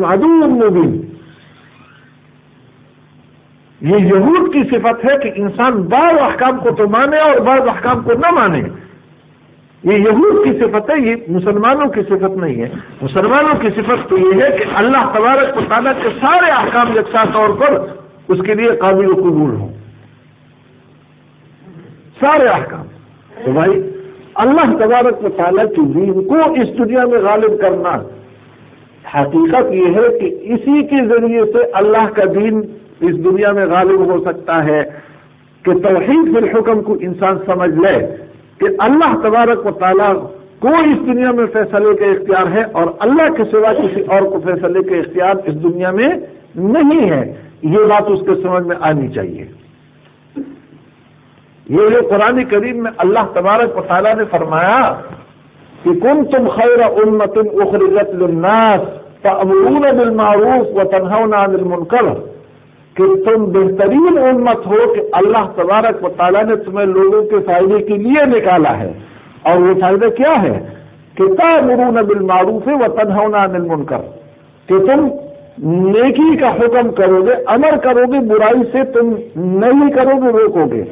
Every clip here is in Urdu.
مبین۔ یہ یہود کی صفت ہے کہ انسان بعض احکام کو تو مانے اور بعض احکام کو نہ مانے۔ یہ یہود کی صفت ہے، یہ مسلمانوں کی صفت نہیں ہے۔ مسلمانوں کی صفت تو یہ ہے کہ اللہ تبارک و تعالیٰ کے سارے احکام یکساں طور پر اس کے لیے قابل و قبول ہوں۔ سارے احکام۔ تو بھائی، اللہ تبارک و تعالیٰ کی دین کو اس دنیا میں غالب کرنا حقیقت یہ ہے کہ اسی کے ذریعے سے اللہ کا دین اس دنیا میں غالب ہو سکتا ہے کہ توحید فی الحکم کو انسان سمجھ لے کہ اللہ تبارک و تعالیٰ کو اس دنیا میں فیصلے کا اختیار ہے اور اللہ کے سوا کسی اور کو فیصلے کا اختیار اس دنیا میں نہیں ہے۔ یہ بات اس کے سمجھ میں آنی چاہیے۔ یہ جو قرآن کریم میں اللہ تبارک و تعالیٰ نے فرمایا کہ کن تم خیر امت اخرجت للناس فامرون بالمعروف و عن المنکر، کہ تم بہترین امت ہو کہ اللہ تبارک و تعالیٰ نے تمہیں لوگوں کے فائدے کے لیے نکالا ہے۔ اور وہ فائدہ کیا ہے؟ کہ مرون بل معروف ہے وہ تنہونا مل کر کہ تم نیکی کا حکم کرو گے، امر کرو گے، برائی سے تم نہیں کرو گے، روکو گے۔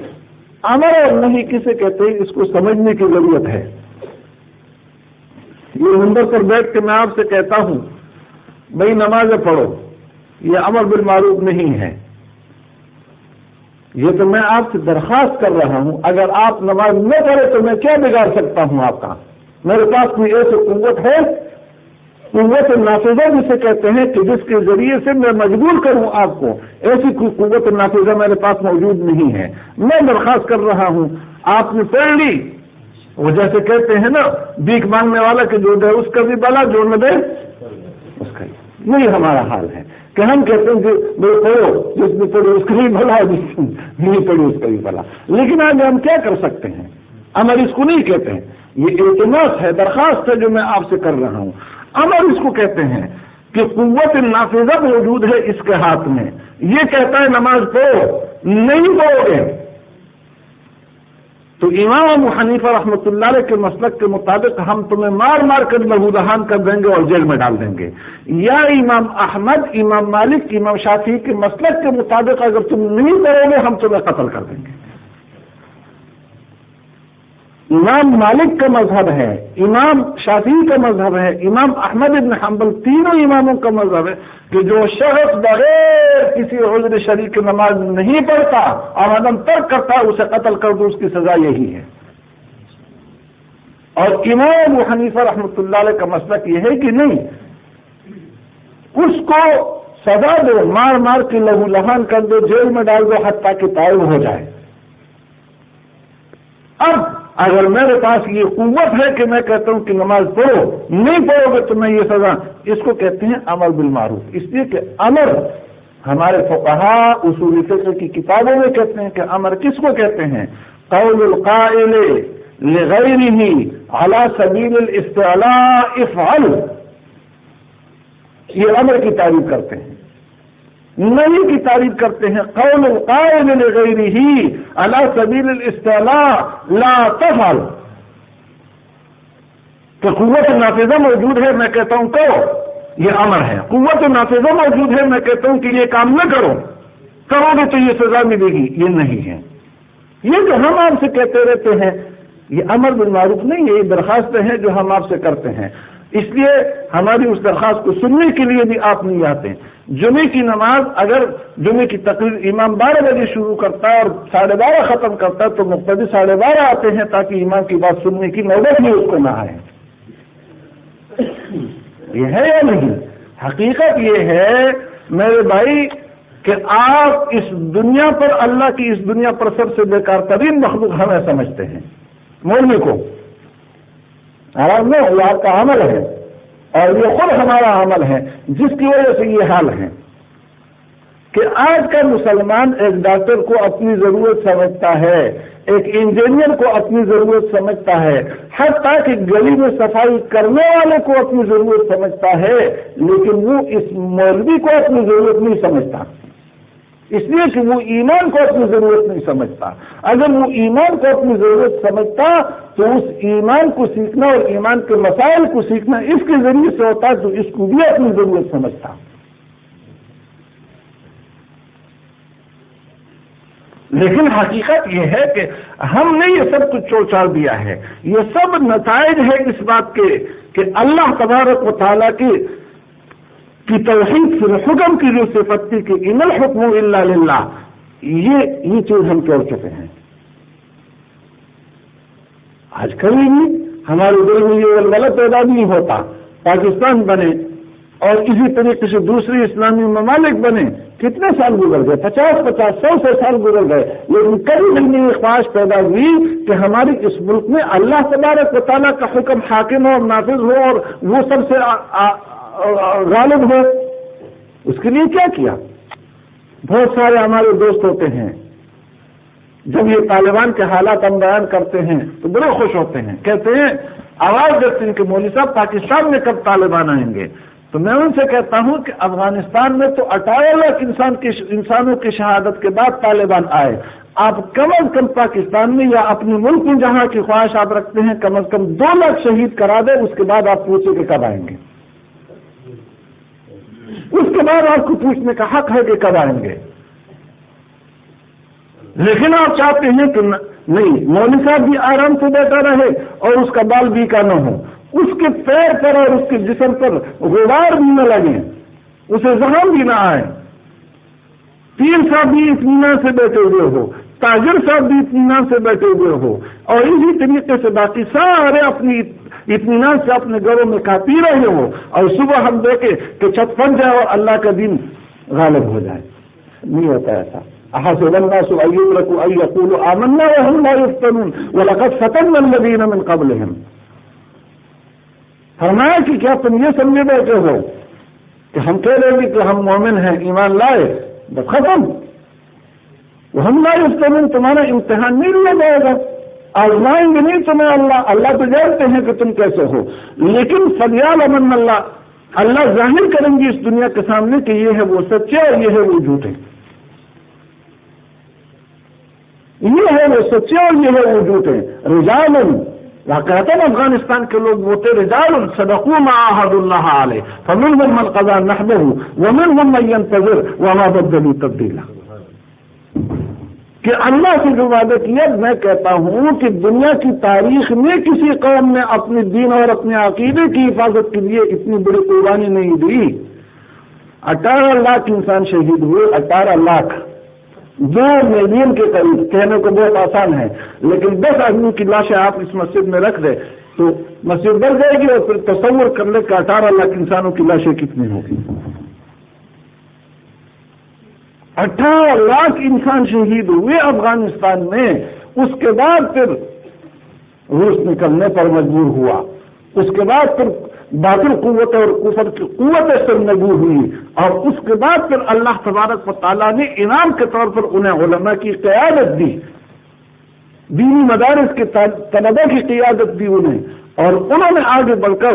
امر اور نہیں کسے کہتے ہیں، اس کو سمجھنے کی ضرورت ہے۔ یہ نمبر پر بیٹھ کے میں آپ سے کہتا ہوں، بھائی نمازیں پڑھو، یہ امر بالمعروف نہیں ہے۔ یہ تو میں آپ سے درخواست کر رہا ہوں، اگر آپ نماز نہ کرے تو میں کیا بگاڑ سکتا ہوں آپ کا؟ میرے پاس کوئی ایسی قوت ہے، قوت نافذہ جسے کہتے ہیں کہ جس کے ذریعے سے میں مجبور کروں آپ کو۔ ایسی کوئی قوت نافذہ میرے پاس موجود نہیں ہے۔ میں درخواست کر رہا ہوں، آپ نے پڑھ لی۔ وہ جیسے کہتے ہیں نا بیک مانگنے والا کہ جو دے، اس کا بھی بلا، جو نہ دے، اس کا یہی ہمارا حال ہے۔ کہ ہم کہتے ہیں کہ وہ پڑھو، جس نے پڑھو اس کا بھی بھلا جس نہیں پڑھو اس کا بھی بھلا لیکن آگے ہم کیا کر سکتے ہیں؟ امر اس کو نہیں کہتے ہیں۔ یہ اعتماد ہے، درخواست ہے جو میں آپ سے کر رہا ہوں۔ امر اس کو کہتے ہیں کہ قوت نافذہ موجود ہے اس کے ہاتھ میں۔ یہ کہتا ہے نماز پڑھو، نہیں پڑھو گے۔ تو امام ابو حنیفہ رحمۃ اللہ علیہ کے مسلک کے مطابق ہم تمہیں مار مار کر لہو دہان کر دیں گے اور جیل میں ڈال دیں گے۔ یا امام احمد، امام مالک، امام شافی کے مسلک کے مطابق اگر تم نہیں کرو گے، ہم تمہیں قتل کر دیں گے۔ امام مالک کا مذہب ہے، امام شافی کا مذہب ہے، امام احمد ابن حنبل تینوں اماموں کا مذہب ہے۔ کہ جو شخص بغیر کسی عذر شریف کی نماز نہیں پڑھتا اور عدم ترک کرتا اسے قتل کر دو، اس کی سزا یہی ہے۔ اور امام حنیفہ رحمۃ اللہ علیہ کا مسئلہ یہ ہے کہ نہیں، اس کو سزا دو، مار مار کے لہو لہان کر دو، جیل میں ڈال دو، حتیٰ کہ تعین ہو جائے۔ اب اگر میرے پاس یہ قوت ہے کہ میں کہتا ہوں کہ نماز پڑھو، نہیں پڑھو گے تو میں یہ سزا۔ اس کو کہتے ہیں امر بالمعروف۔ اس لیے کہ امر ہمارے فقہا اصول فکر کی کتابوں میں کہتے ہیں کہ امر کس کو کہتے ہیں؟ قول القائل لغیره على سبیل الاستعلاء افعل۔ یہ امر کی تعریف کرتے ہیں۔ نئی کی تعریف کرتے ہیں، قول القائل لغیره على سبیل الاستعلاء، لا تفعل۔ کہ قوت نافذہ موجود ہے، میں کہتا ہوں کرو، یہ امر ہے۔ قوت نافذہ موجود ہے، میں کہتا ہوں کہ یہ کام نہ کرو۔ کرو گے تو یہ سزا ملے گی۔ یہ نہیں ہے۔ یہ جو ہم آپ سے کہتے رہتے ہیں، یہ امر بالمعروف نہیں ہے، یہ درخواستیں ہیں جو ہم آپ سے کرتے ہیں۔ اس لیے ہماری اس درخواست کو سننے کے لیے بھی آپ نہیں آتے جمعے کی نماز اگر جمعے کی تقریر امام بارہ بجے شروع کرتا ہے اور ساڑھے بارہ ختم کرتا ہے تو مقتدی ساڑھے بارہ آتے ہیں تاکہ امام کی بات سننے کی نوبت بھی اس کو نہ آئے۔ یہ ہے یا نہیں؟ حقیقت یہ ہے میرے بھائی کہ آپ اس دنیا پر اللہ کی اس دنیا پر سب سے بیکار ترین مخلوق ہمیں سمجھتے ہیں۔ مولوی کو۔ آرام میں یہ آپ کا عمل ہے۔ اور یہ خود ہمارا عمل ہے، جس کی وجہ سے یہ حال ہے۔ کہ آج کا مسلمان ایک ڈاکٹر کو اپنی ضرورت سمجھتا ہے، ایک انجینئر کو اپنی ضرورت سمجھتا ہے ہر تاکہ گلی میں صفائی کرنے والے کو اپنی ضرورت سمجھتا ہے، لیکن وہ اس مولوی کو اپنی ضرورت نہیں سمجھتا۔ اس لیے کہ وہ ایمان کو اپنی ضرورت نہیں سمجھتا۔ اگر وہ ایمان کو اپنی ضرورت سمجھتا تو اس ایمان کو سیکھنا اور ایمان کے مسائل کو سیکھنا اس کے ذریعے سے ہوتا تو اس کو بھی اپنی ضرورت سمجھتا۔ لیکن حقیقت یہ ہے کہ ہم نے یہ سب کچھ چھوڑ چھاڑ دیا ہے۔ یہ سب نتائج ہے اس بات کے کہ اللہ تبارک و تعالیٰ کی کی توحید سے حکم کی جو صفتی کی ان الحکم اللہ للہ، یہ یہ چیز ہم چھوڑ چکے ہیں۔ آج کبھی بھی ہمارے دل میں یہ غلط پیدا نہیں ہوتا۔ پاکستان بنے اور اسی طریقے سے دوسری اسلامی ممالک بنے، کتنے سال گزر گئے؟ پچاس پچاس، سو سو سال گزر گئے۔ لیکن کبھی بھی یہ خواہش پیدا ہوئی کہ ہماری اس ملک میں اللہ تبارک و تعالیٰ کا حکم حاکم ہو اور نافذ ہو اور وہ سب سے غالب ہو اس کے لیے کیا کیا؟ بہت سارے ہمارے دوست ہوتے ہیں۔ جب یہ طالبان کے حالات ہم بیان کرتے ہیں تو بڑے خوش ہوتے ہیں۔ کہتے ہیں، آواز دیتے ہیں کہ مولوی صاحب، پاکستان میں کب طالبان آئیں گے؟ تو میں ان سے کہتا ہوں کہ افغانستان میں تو اٹھارہ لاکھ انسان کی انسانوں کی شہادت کے بعد طالبان آئے۔ آپ کم از کم پاکستان میں یا اپنے ملک میں جہاں کی خواہش آپ رکھتے ہیں، کم از کم دو لاکھ شہید کرا دیں، اس کے بعد آپ پوچھیں کہ کب آئیں گے۔ اس کے بعد آپ کو پوچھنے کا حق ہے کہ کب آئیں گے۔ لیکن آپ چاہتے ہیں کہ نہیں، مولوی صاحب بھی آرام سے بیٹھا رہے اور اس کا بال بھی کا نہ ہو۔ اس کے پیر پر اور اس کے جسم پر غبار بھی نہ لگے۔ اسے زہام بھی نہ آئے۔ پیر صاحب بھی اطمینان سے بیٹھے ہوئے ہو۔ تاجر صاحب بھی اطمینان سے بیٹھے ہوئے ہو۔ اور اسی طریقے سے باقی سارے اپنی اطمینان سے اپنے گھروں میں کھاتی رہے ہو اور صبح ہم دیکھیں کہ چھت پن جائے اور اللہ کا دن غالب ہو جائے۔ نہیں ہوتا ایسا۔ احسب الناس ان يتركوا ان يقولوا آمنا وهم لا يفتنون ولقد فتنا الذين من قبلهم۔ فرمایا کہ کیا تم یہ سمجھے بیٹھے ہو کہ ہم کہہ رہے ہیں کہ ہم مومن ہیں، ایمان لائے، بس ختم۔ وہ ہم لا يفتنون تمہارا امتحان نہیں لیا جائے گا۔ آزمائیں گے نہیں تمہیں اللہ؟ اللہ تو جانتے ہیں کہ تم کیسے ہو۔ لیکن فضیال امن اللہ اللہ ظاہر کریں گی اس دنیا کے سامنے کہ یہ ہے وہ سچے اور یہ ہے وہ جھوٹے یہ ہے وہ سچے اور یہ ہے وہ جھوٹے رجال کہتے ہیں افغانستان کے لوگ بولتے رجال صدقوا ما عهد الله عليه فمنهم من قضى نحبه ومنهم من ينتظر وما بدلوا تبديلا کہ اللہ سے جو وعدہ کیا، میں کہتا ہوں کہ دنیا کی تاریخ میں کسی قوم نے اپنے دین اور اپنے عقیدے کی حفاظت کے لیے اتنی بڑی قربانی نہیں دی۔ اٹھارہ لاکھ انسان شہید ہوئے، اٹھارہ لاکھ۔ دو ملین کے قریب کہنے کو بہت آسان ہے، لیکن دس آدمی کی لاشیں آپ اس مسجد میں رکھ دیں تو مسجد بڑھ جائے گی اور پھر تصور کر لے کہ اٹھارہ لاکھ انسانوں کی لاشیں کتنی ہوگی اٹھارہ لاکھ انسان شہید ہوئے افغانستان میں، اس کے بعد پھر روس نکلنے پر مجبور ہوا۔ اس کے بعد پھر باطل قوت اور کفر کی قوت سرنگو ہوئی۔ اور اس کے بعد پھر اللہ تبارک و تعالیٰ نے انعام کے طور پر انہیں علماء کی قیادت دی۔ دینی مدارس کے طلبہ کی قیادت دی انہیں۔ اور انہوں نے آگے بڑھ کر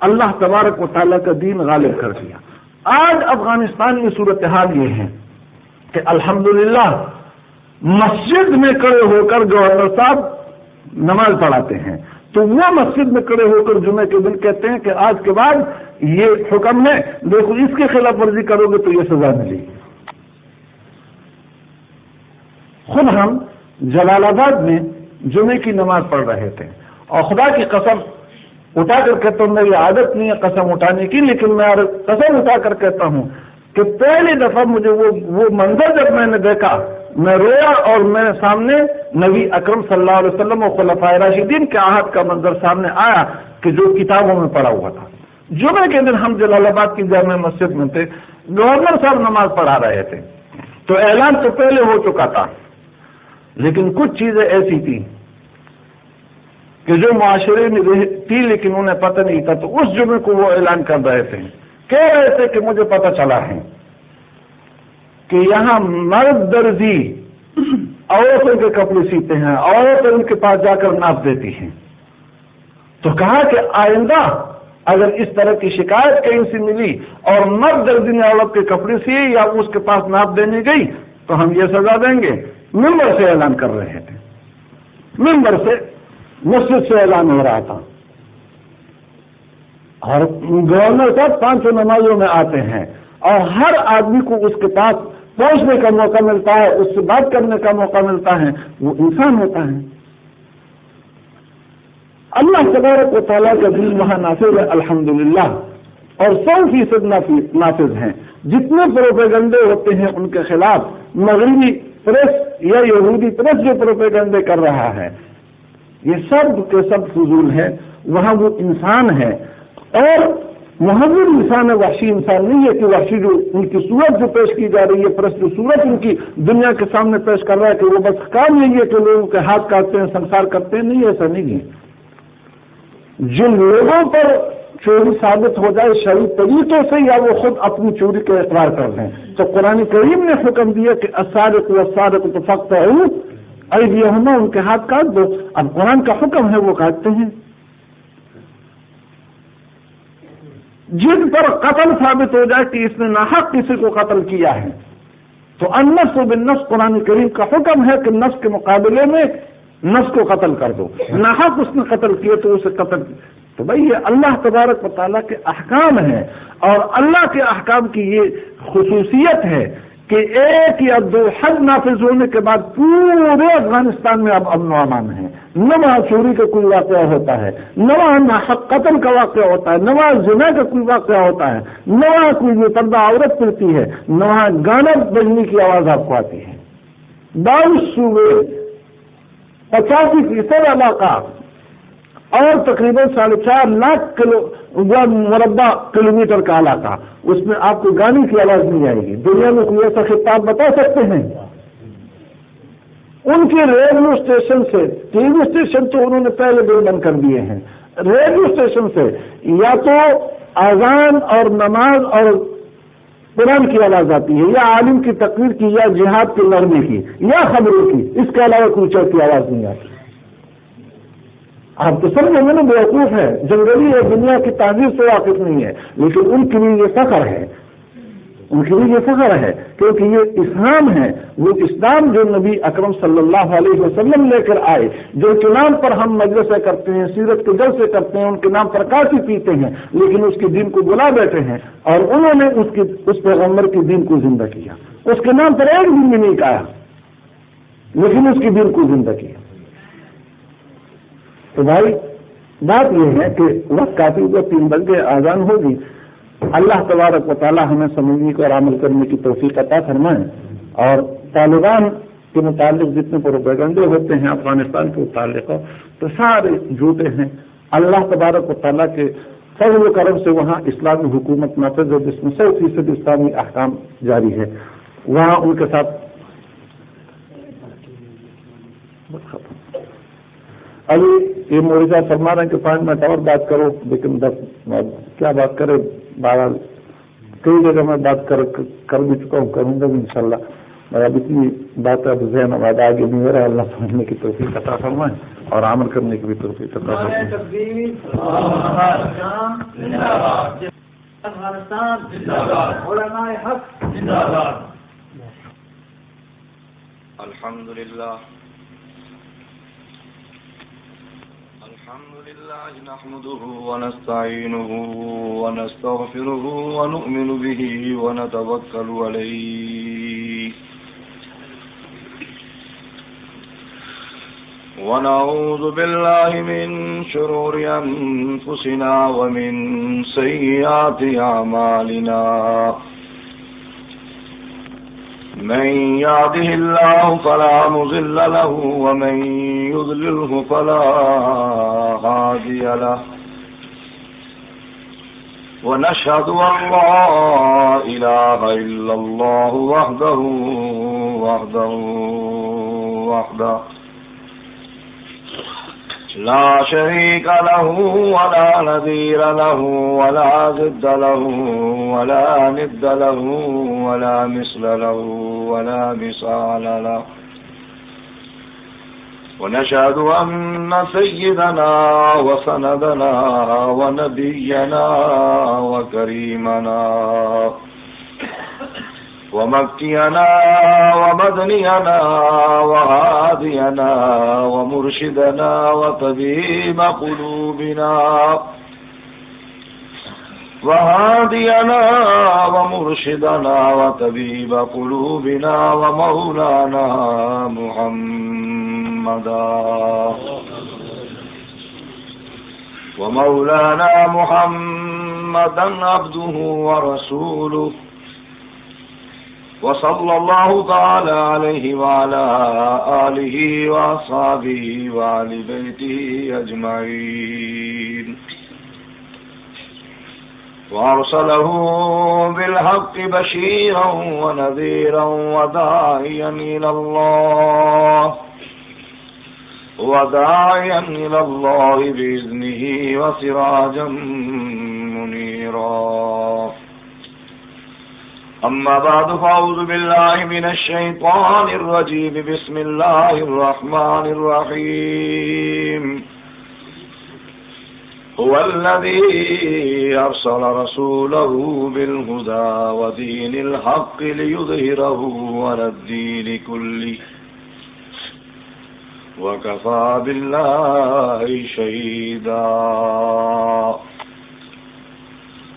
اللہ تبارک و تعالیٰ کا دین غالب کر دیا۔ آج افغانستان میں صورتحال یہ ہے۔ کہ الحمدللہ مسجد میں کڑے ہو کر گورنر صاحب نماز پڑھاتے ہیں۔ تو وہ مسجد میں کڑے ہو کر جمعے کے دن کہتے ہیں کہ آج کے بعد یہ حکم ہے، دیکھو اس کی خلاف ورزی کرو گے تو یہ سزا ملے گی۔ خود ہم جلال آباد میں جمعے کی نماز پڑھ رہے تھے۔ اور خدا کی قسم اٹھا کر کہتا ہوں، میری عادت نہیں ہے قسم اٹھانے کی، لیکن میں قسم اٹھا کر کہتا ہوں۔ کہ پہلی دفعہ مجھے وہ وہ منظر جب میں نے دیکھا، میں رویا اور میرے سامنے نبی اکرم صلی اللہ علیہ وسلم اور خلفۂ راشدین کے آہت کا منظر سامنے آیا کہ جو کتابوں میں پڑھا ہوا تھا۔ جمعے کے دن ہم جلال آباد کی جامع مسجد میں تھے، گورنر صاحب نماز پڑھا رہے تھے۔ تو اعلان تو پہلے ہو چکا تھا، لیکن کچھ چیزیں ایسی تھی کہ جو معاشرے میں تھی لیکن انہیں پتہ نہیں تھا، تو اس جمعے کو وہ اعلان کر رہے تھے۔ کہہ رہے تھے کہ مجھے پتہ چلا ہے کہ یہاں مرد درزی عورتوں کے کپڑے سیتے ہیں عورتیں ان کے پاس جا کر ناپ دیتی ہیں۔ تو کہا کہ آئندہ اگر اس طرح کی شکایت کہیں سے ملی اور مرد درزی نے عورت کے کپڑے سیے یا اس کے پاس ناپ دینے گئی، تو ہم یہ سزا دیں گے۔ ممبر سے اعلان کر رہے تھے۔ ممبر سے مسجد سے اعلان ہو رہا تھا۔ اور گورنر صاحب پانچوں نمازوں میں آتے ہیں اور ہر آدمی کو اس کے پاس پہنچنے کا موقع ملتا ہے، اس سے بات کرنے کا موقع ملتا ہے، وہ انسان ہوتا ہے۔ اللہ تبارک و تعالیٰ کا دل وہاں نافذ ہے الحمد اور سو فیصد نافذ ہیں۔ جتنے پروپیگنڈے ہوتے ہیں ان کے خلاف، مغربی پریس یا یہودی پریس جو پروپیگنڈے کر رہا ہے، یہ سب کے سب فضول ہے وہاں وہ انسان ہے اور محمد انسان ہے، وحشی انسان نہیں ہے کہ وحشی جو ان کی صورت جو پیش کی جا رہی ہے پرس جو صورت ان کی دنیا کے سامنے پیش کر رہا ہے کہ وہ بس کام نہیں ہے کہ لوگوں کے ہاتھ کاٹتے ہیں، سنسار کرتے ہیں، نہیں، ایسا نہیں ہے۔ جن لوگوں پر چوری ثابت ہو جائے، شریف طریقے سے یا وہ خود اپنی چوری کا اقرار کر دیں تو قرآن کریم نے حکم دیا کہ اسارت و اسارت تو فخت ہے ان کے ہاتھ کاٹ دو۔ اب قرآن کا حکم ہے وہ کاٹتے ہیں۔ جن پر قتل ثابت ہو جائے کہ اس نے ناحق کسی کو قتل کیا ہے۔ تو انس و بن نس قرآن کریم کا حکم ہے کہ نس کے مقابلے میں نس کو قتل کر دو۔ ناحق اس نے قتل کیے تو اسے قتل۔ تو بھائی یہ اللہ تبارک و تعالیٰ کے احکام ہیں اور اللہ کے احکام کی یہ خصوصیت ہے۔ کہ ایک یا دو حد نافذ ہونے کے بعد پورے افغانستان میں اب امن و امان ہے۔ نہ وہاں چوری کا کوئی واقعہ ہوتا ہے، نہ وہاں ناحق قتل کا واقعہ ہوتا ہے، نہ وہاں زنا کا کوئی واقعہ ہوتا ہے، نہ وہاں کوئی یہ پردہ عورت پڑتی ہے، نہ وہاں گانا بجنے کی آواز آپ کو آتی ہے۔ بائیس صوبے پچاسی فیصد علاقہ اور تقریباً ساڑھے چار لاکھ کلو مربع کلو میٹر کا علاقہ۔ اس میں آپ کو گانے کی آواز نہیں آئے گی۔ دنیا میں کوئی ایسا خطاب بتا سکتے ہیں؟ ان کے ریڈیو اسٹیشن سے، ٹی وی اسٹیشن تو انہوں نے پہلے دن بند کر دیے ہیں۔ ریڈیو اسٹیشن سے یا تو اذان اور نماز اور قرآن کی آواز آتی ہے، یا عالم کی تقریر کی، یا جہاد کی لڑنے کی، یا خبروں کی، اس کے علاوہ کوئی چوک کی آواز نہیں آتی۔ آپ تو سمجھیں گے نا بیوقوف ہے جنگلی ہے دنیا کی تعزیر سے واقف نہیں ہے لیکن ان کے لیے یہ فخر ہے۔ ان کے لیے یہ فخر ہے، کیونکہ یہ اسلام ہے، وہ اسلام جو نبی اکرم صلی اللہ علیہ وسلم لے کر آئے، جو کے نام پر ہم مجلسیں کرتے ہیں، سیرت کے جل سے کرتے ہیں، ان کے نام پر کافی پیتے ہیں، لیکن اس کے دین کو بلا بیٹھے ہیں، اور انہوں نے اس کی، اس پیغمبر کے دین کو زندہ کیا۔ اس کے نام پر ایک دن بھی نہیں کہا لیکن اس کے دین کو زندہ کیا۔ تو بھائی، بات یہ ہے کہ وقت کافی ہوگا، تین بجے آزان ہوگی۔ اللہ تبارک و تعالیٰ ہمیں سمجھنے کو اور عمل کرنے کی توفیق عطا فرمائیں اور طالبان کے متعلق جتنے پروپیگنڈے ہوتے ہیں، افغانستان کے متعلق، تو سارے جھوٹے ہیں۔ اللہ تبارک و تعالیٰ کے فضل و کرم سے وہاں اسلامی حکومت نافذ ہے، جس میں سو فیصد اسلامی احکام جاری ہے وہاں ان کے ساتھ ابھی یہ مورجہ فرما رہے ہیں کہ پانچ منٹ اور بات کرو لیکن بس کیا بات کرے؟ بارہ کئی جگہ میں بات کر کر بھی چکا ہوں کروں گا بھی ان شاء اللہ میں اب اتنی بات اب ذہن آباد آگے نہیں ہو رہا اللہ سمجھنے کی توفیق عطا فرمائے اور عمل کرنے کی بھی توفیق عطا فرمائے۔ الحمد للہ الحمد لله نحمده ونستعينه ونستغفره ونؤمن به ونتوكل عليه ونعوذ بالله من شرور أنفسنا ومن سيئات أعمالنا من يعده الله فلا مزل له ومن يذلله فلا هادي له. ونشهد أن لا إله إلا الله وحده وحده وحده. لا شريك له ولا نذير له ولا ضد له ولا ند له ولا مثل له ولا مثال له. ونشهد أن سيدنا وسندنا ونبينا وكريمنا. ومكينا ومدنينا وهادينا ومرشدنا وطبيب قلوبنا وهادينا ومرشدنا وطبيب قلوبنا ومولانا محمدا ومولانا محمدا عبده ورسوله وصلى الله تعالى عليه وعلى آله وأصحابه وعلى بيته أجمعين. وأرسله بالحق بشيرا ونذيرا وداعيا إلى الله. وداعيا إلى الله بإذنه وسراجا منيرا. أما بعد، فأعوذ بالله من الشيطان الرجيم. بسم الله الرحمن الرحيم. هو الذي أرسل رسوله بالهدى ودين الحق ليظهره على الدين كله. وكفى بالله شهيدا.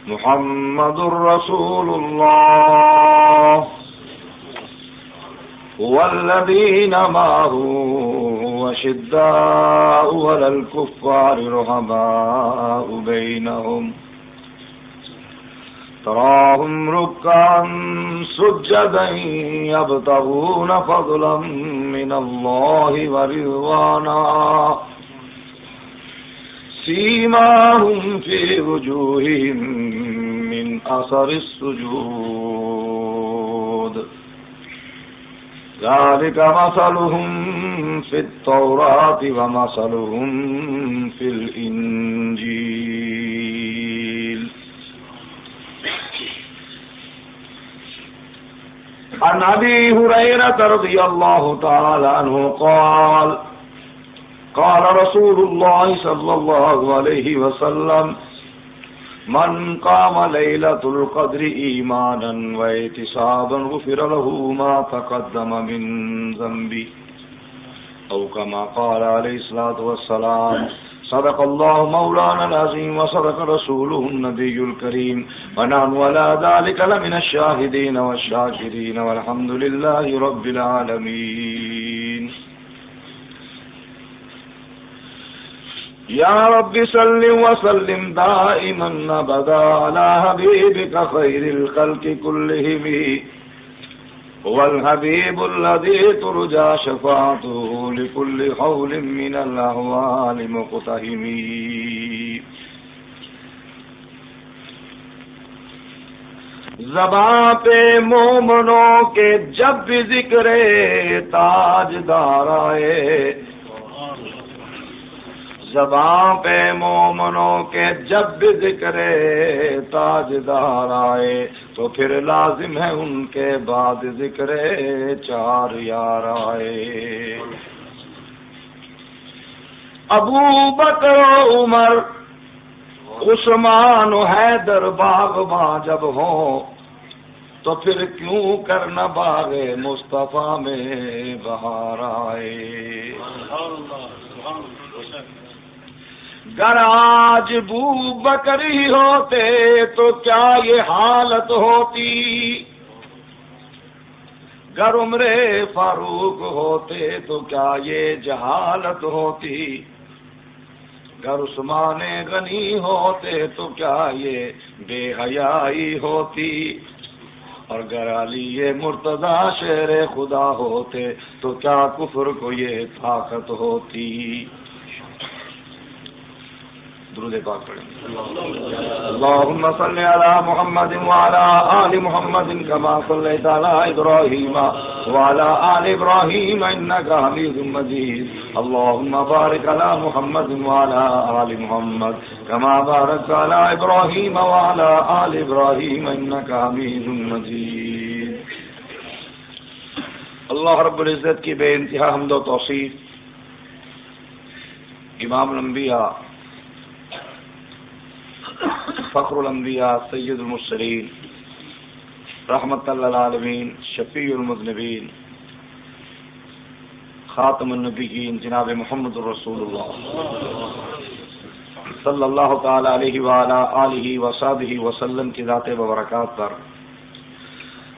محمد رسول الله. والذين معه وشداء ولا الكفار رحماء بينهم. تراهم ركعا سجدا يبتغون فضلا من الله ورضوانا. سيماهم في وجوههم أثر السجود. ذلك مثلهم في التوراة ومثلهم في الإنجيل. عن أبي هريرة رضي الله تعالى عنه قال قال رسول الله صلى الله عليه وسلم من قام ليلة القدر إيمانا وإتسابا غفر له ما تقدم من ذنبه. أو كما قال عليه الصلاة والسلام، صدق الله مولانا العظيم وصدق رسوله النبي الكريم. ونعم ولا ذلك لمن الشاهدين والشاكرين والحمد لله رب العالمين. يا رب سلم وسلم دائما أبدا على حبيبك خير الخلق كلهم. هو الحبيب الذي ترجى شفاعته لكل حول من الأهوال مقتهم زباں پہ مومنوں کے جب بھی ذکر تاج دار آئے زباں پہ مومنوں کے جب بھی ذکر تاج دار آئے، تو پھر لازم ہے ان کے بعد ذکر چار یار آئے۔ ابو بکر عمر، عثمان حیدر باغ ماں جب ہوں، تو پھر کیوں کرنا باغ مصطفیٰ میں بہار آئے؟ گر آج بو بکری ہوتے تو کیا یہ حالت ہوتی؟ گر عمر فاروق ہوتے تو کیا یہ جہالت ہوتی؟ گر عثمان غنی ہوتے تو کیا یہ بے حیائی ہوتی؟ اور گر علی یہ مرتضی شیر خدا ہوتے تو کیا کفر کو یہ طاقت ہوتی؟ درود پاک پڑھیں۔ اللهم صل على محمد وعلى آل محمد كما صليت على إبراهيم وعلى آل إبراهيم إنك حميد مجيد اللهم بارك على محمد وعلى آل محمد كما باركت على إبراهيم وعلى آل إبراهيم إنك حميد مجيد اللہ رب العزت کی بے انتہا حمد و توصیف امام الانبیاء فخر الانبیاء سید المرسلین، رحمت اللہ شفیع المذنبین، خاتم النبیین، جناب محمد الرسول اللہ صلی اللہ تعالی علیہ وعلا آلہ وصحبہ وسلم کی ذات و پر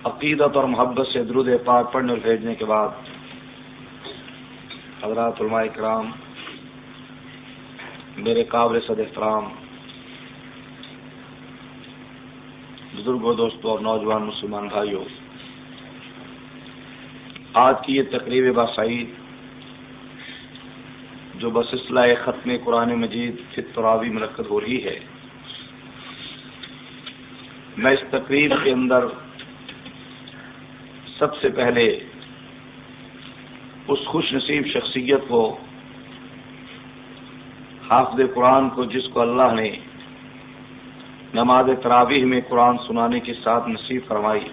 عقیدت اور محبت سے درود پاک پڑھنے اور بھیجنے کے بعد حضرات علماء کرام، میرے قابل صد احترام بزرگوں، دوستوں اور نوجوان مسلمان بھائیوں، آج کی یہ تقریب باسعید جو بسلسلہ ختم قرآن مجید فطراوی منعقد ہو رہی ہے، میں اس تقریب کے اندر سب سے پہلے اس خوش نصیب شخصیت کو حافظ قرآن کو، جس کو اللہ نے نماز تراویح میں قرآن سنانے کے ساتھ نصیب فرمائی۔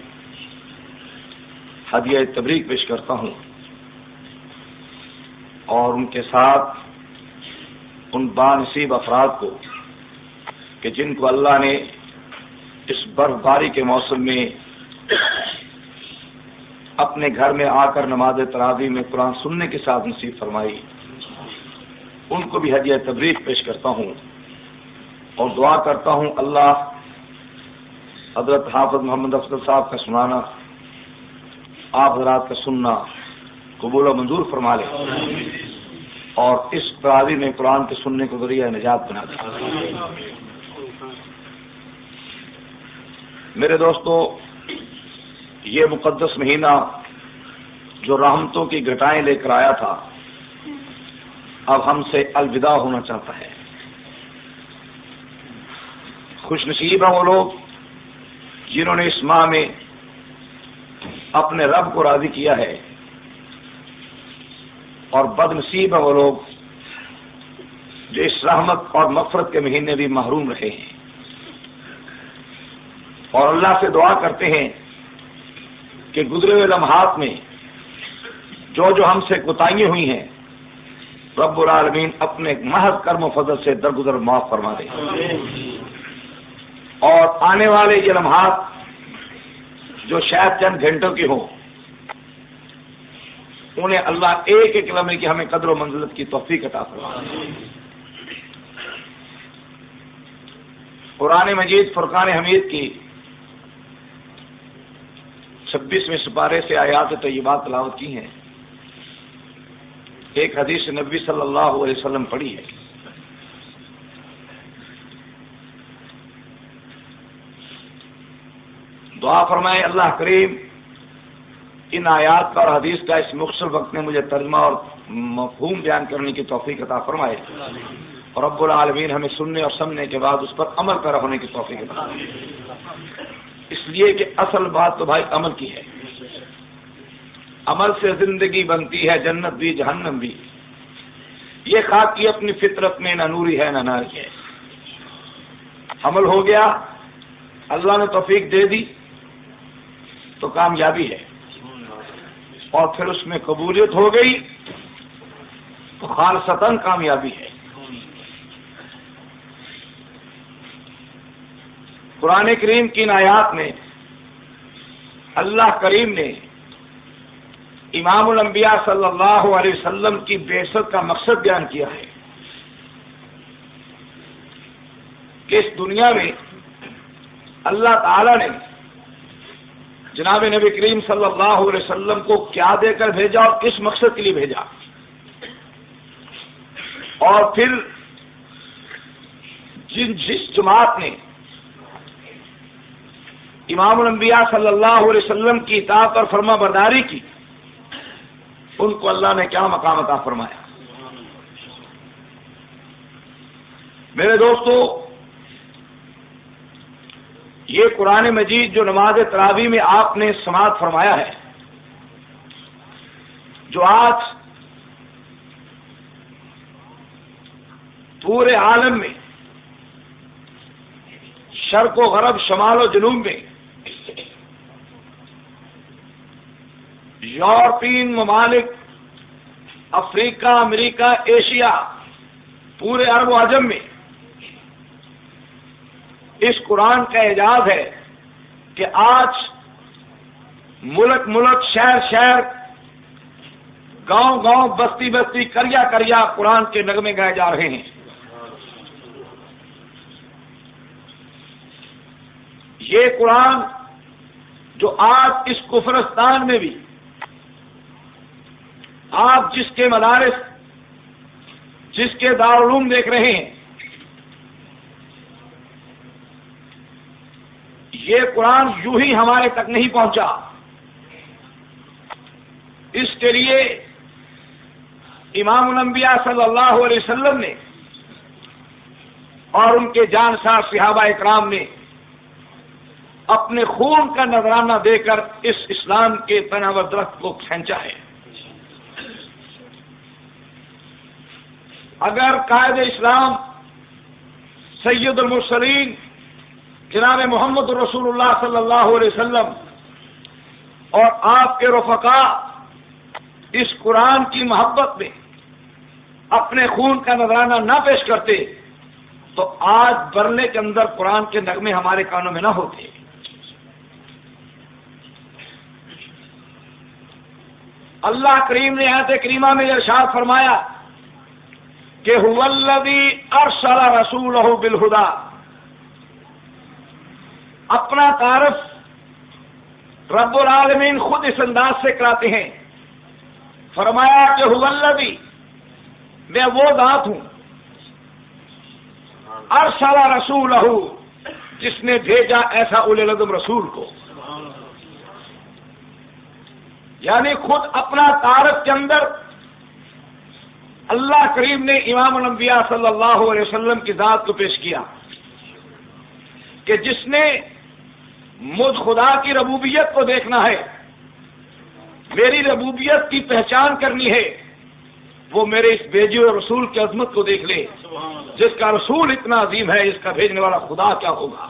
ہدیہ تبریک پیش کرتا ہوں۔ اور ان کے ساتھ ان با نصیب افراد کو کہ جن کو اللہ نے اس برف باری کے موسم میں اپنے گھر میں آ کر نماز تراوی میں قرآن سننے کے ساتھ نصیب فرمائی۔ ان کو بھی ہدیہ تبریک پیش کرتا ہوں۔ اور دعا کرتا ہوں اللہ حضرت حافظ محمد افضل صاحب کا سنانا، آپ حضرات کا سننا قبول و منظور فرما لے اور اس پرادی میں قرآن کے سننے کو ذریعہ نجات بنا دے۔ میرے دوستو، یہ مقدس مہینہ جو رحمتوں کی گٹائیں لے کر آیا تھا، اب ہم سے الوداع ہونا چاہتا ہے۔ خوش نصیب ہیں وہ لوگ جنہوں نے اس ماہ میں اپنے رب کو راضی کیا ہے اور بد نصیب ہیں وہ لوگ جو اس رحمت اور مفرت کے مہینے بھی محروم رہے ہیں اور اللہ سے دعا کرتے ہیں کہ گزرے ہوئے لمحات میں جو جو ہم سے کوتاہیاں ہوئی ہیں، رب العالمین اپنے محض کرم و فضل سے درگزر معاف فرما دے۔ اور آنے والے یہ لمحات جو شاید چند گھنٹوں کی ہوں، انہیں اللہ ایک ایک لمحے کی ہمیں قدر و منزلت کی توفیق عطا فرما قرآن مجید فرقان حمید کی چھبیسویں سپارے سے آیات طیبات تلاوت کی ہیں۔ ایک حدیث نبی صلی اللہ علیہ وسلم پڑھی ہے۔ دعا فرمائے، اللہ کریم، ان آیات کا اور حدیث کا اس مختصر وقت میں مجھے ترجمہ اور مفہوم بیان کرنے کی توفیق عطا فرمائے۔ اور رب العالمین ہمیں سننے اور سننے کے بعد اس پر عمل پیرا ہونے کی توفیق عطا اس لیے کہ اصل بات تو بھائی عمل کی ہے۔ عمل سے زندگی بنتی ہے، جنت بھی، جہنم بھی۔ یہ خاک کی اپنی فطرت میں نہ نوری ہے، نہ ناری ہے۔ عمل ہو گیا، اللہ نے توفیق دے دی۔ تو کامیابی ہے۔ اور پھر اس میں قبولیت ہو گئی تو خالصتاً کامیابی ہے۔ قرآن کریم کی نایات میں اللہ کریم نے امام الانبیاء صلی اللہ علیہ وسلم کی بےسط کا مقصد بیان کیا ہے کہ اس دنیا میں اللہ تعالی نے جناب نبی کریم صلی اللہ علیہ وسلم کو کیا دے کر بھیجا اور کس مقصد کے لیے بھیجا؟ اور پھر جن جس جماعت نے امام الانبیاء صلی اللہ علیہ وسلم کی اطاعت اور فرما برداری کی، ان کو اللہ نے کیا مقام عطا فرمایا؟ میرے دوستو یہ قرآن مجید جو نماز تراوی میں آپ نے سماعت فرمایا ہے، جو آج پورے عالم میں، شرق و غرب، شمال و جنوب میں، یورپین ممالک، افریقہ، امریکہ، ایشیا، پورے عرب و اعظم میں اس قرآن کا اعجاز ہے کہ آج ملک ملک، شہر شہر، گاؤں گاؤں بستی بستی کریا کریا قرآن کے نغمے گائے جا رہے ہیں۔ یہ قرآن جو آج اس کفرستان میں بھی، آپ جس کے مدارس، جس کے دارالعلوم دیکھ رہے ہیں یہ قرآن یوں ہی ہمارے تک نہیں پہنچا۔ اس کے لیے امام الانبیاء صلی اللہ علیہ وسلم نے اور ان کے جان صاحب صحابہ اکرام نے اپنے خون کا نذرانہ دے کر اس اسلام کے تناور درخت کو کھینچا ہے۔ اگر قائد اسلام سید المرسلین جناب محمد رسول اللہ صلی اللہ علیہ وسلم اور آپ کے رفقا اس قرآن کی محبت میں اپنے خون کا نذرانہ نہ پیش کرتے تو آج برلے کے اندر قرآن کے نغمے ہمارے کانوں میں نہ ہوتے۔ اللہ کریم نے آیت کریمہ میں ارشاد فرمایا کہ ارسل رسول بالہدا۔ اپنا تعارف رب العالمین خود اس انداز سے کراتے ہیں۔ فرمایا کہ ہولبی میں وہ ذات ہوں۔ ارسل رسول جس نے بھیجا ایسا الدم رسول کو۔ یعنی خود اپنا تعارف کے اندر اللہ کریم نے امام الانبیاء صلی اللہ علیہ وسلم کی ذات کو پیش کیا کہ جس نے مجھ خدا کی ربوبیت کو دیکھنا ہے، میری ربوبیت کی پہچان کرنی ہے، وہ میرے اس بھیجے ہوئے رسول کی عظمت کو دیکھ لے۔ جس کا رسول اتنا عظیم ہے، اس کا بھیجنے والا خدا کیا ہوگا؟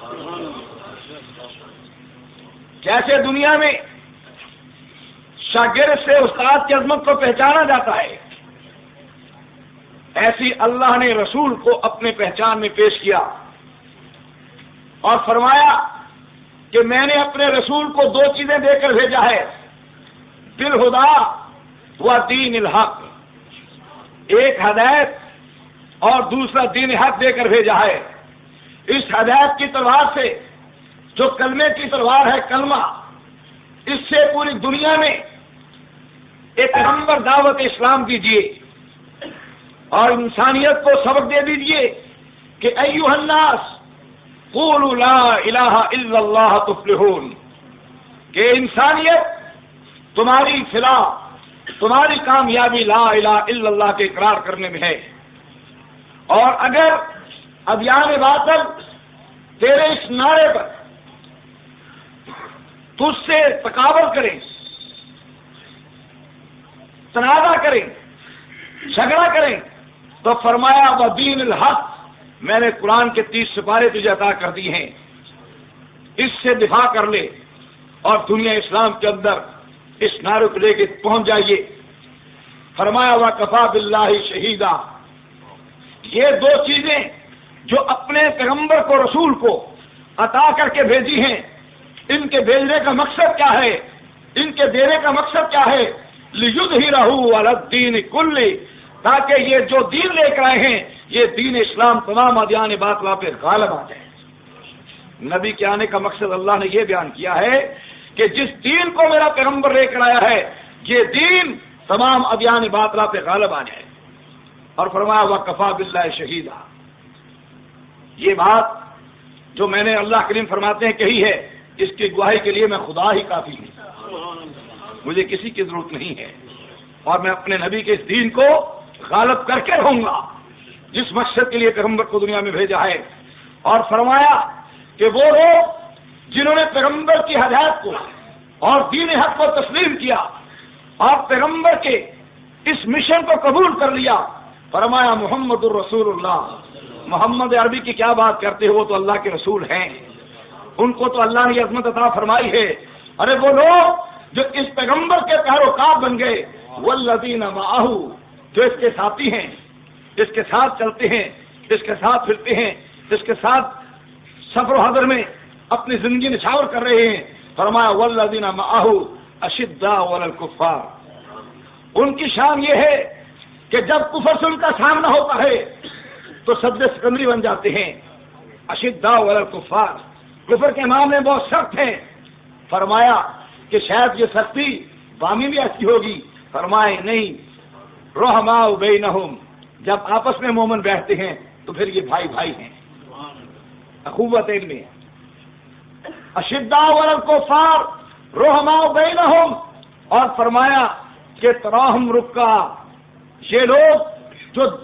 کیسے دنیا میں شاگرد سے استاد کی عظمت کو پہچانا جاتا ہے؟ ایسی اللہ نے رسول کو اپنے پہچان میں پیش کیا اور فرمایا کہ میں نے اپنے رسول کو دو چیزیں دے کر بھیجا ہے۔ دل ہدا و دین الحق۔ ایک ہدایت اور دوسرا دین حق دے کر بھیجا ہے۔ اس ہدایت کی تلوار سے جو کلمے کی تلوار ہے کلمہ، اس سے پوری دنیا میں ایک نمبر دعوت اسلام دیجیے اور انسانیت کو سبق دے دیجیے کہ ایو الناس قولوا لا الہ الا اللہ تفلحون۔ کہ انسانیت تمہاری فلاح، تمہاری کامیابی لا الہ الا اللہ کے اقرار کرنے میں ہے۔ اور اگر ابیان باطل تیرے اس نعرے پر تجھ سے تقابل کریں، تنازع کریں، جھگڑا کریں، تو فرمایا وہ دین الحق میں نے قرآن کے تیس سپارے تجھے عطا کر دی ہیں۔ اس سے دفاع کر لے اور دنیا اسلام کے اندر اس نعرے کو لے کے پہنچ جائیے۔ فرمایا ہوا کفا بلّہ شہیدہ یہ دو چیزیں جو اپنے پیغمبر کو، رسول کو عطا کر کے بھیجی ہیں۔ ان کے بھیجنے کا مقصد کیا ہے؟ ان کے دینے کا مقصد کیا ہے؟ لد ہی رہو الدین کل تاکہ یہ جو دین لے کر آئے ہیں یہ دین اسلام تمام ادیان بات پہ غالب آ جائے۔ نبی کے آنے کا مقصد اللہ نے یہ بیان کیا ہے کہ جس دین کو میرا پیغمبر لے کر آیا ہے، یہ دین تمام ادیان بات پہ غالب آ جائے۔ اور فرمایا ہوا کفا بلّہ شہیدہ یہ بات جو میں نے اللہ کریم فرماتے ہیں کہی ہے، اس کی گواہی کے لیے میں خدا ہی کافی ہوں۔ مجھے کسی کی ضرورت نہیں ہے۔ اور میں اپنے نبی کے اس دین کو غالب کر کے رہوں گا۔ جس مقصد کے لیے پیغمبر کو دنیا میں بھیجا ہے۔ اور فرمایا کہ وہ لوگ جنہوں نے پیغمبر کی ہدایت کو اور دین حق کو تسلیم کیا اور پیغمبر کے اس مشن کو قبول کر لیا۔ فرمایا محمد الرسول اللہ محمد عربی کی کیا بات کرتے ہو؟ وہ تو اللہ کے رسول ہیں۔ ان کو تو اللہ نے عظمت عطا فرمائی ہے۔ ارے وہ لوگ جو اس پیغمبر کے پیروکار بن گئے۔ وہ لدین ماہو جو اس کے ساتھی ہیں۔ اس کے ساتھ چلتے ہیں اس کے ساتھ پھرتے ہیں اس کے ساتھ سفر و حضر میں اپنی زندگی نچھاور کر رہے ہیں۔ فرمایا ولدینہ ماہو اشدا والکفار ان کی شان یہ ہے کہ جب کفر سے ان کا سامنا ہوتا ہے، تو سد سکندری بن جاتے ہیں۔ اشدا والکفار کفر کے معاملے بہت سخت ہیں۔ فرمایا کہ شاید یہ سختی بامی بھی ایسی ہوگی۔ فرمائے، نہیں۔ روحما بے جب آپس میں مومن بیٹھتے ہیں تو پھر یہ بھائی بھائی ہیں۔ اخوت ان میں۔ اشدا کو فار روحما بے اور فرمایا کہ تراہم رکا، یہ لوگ جو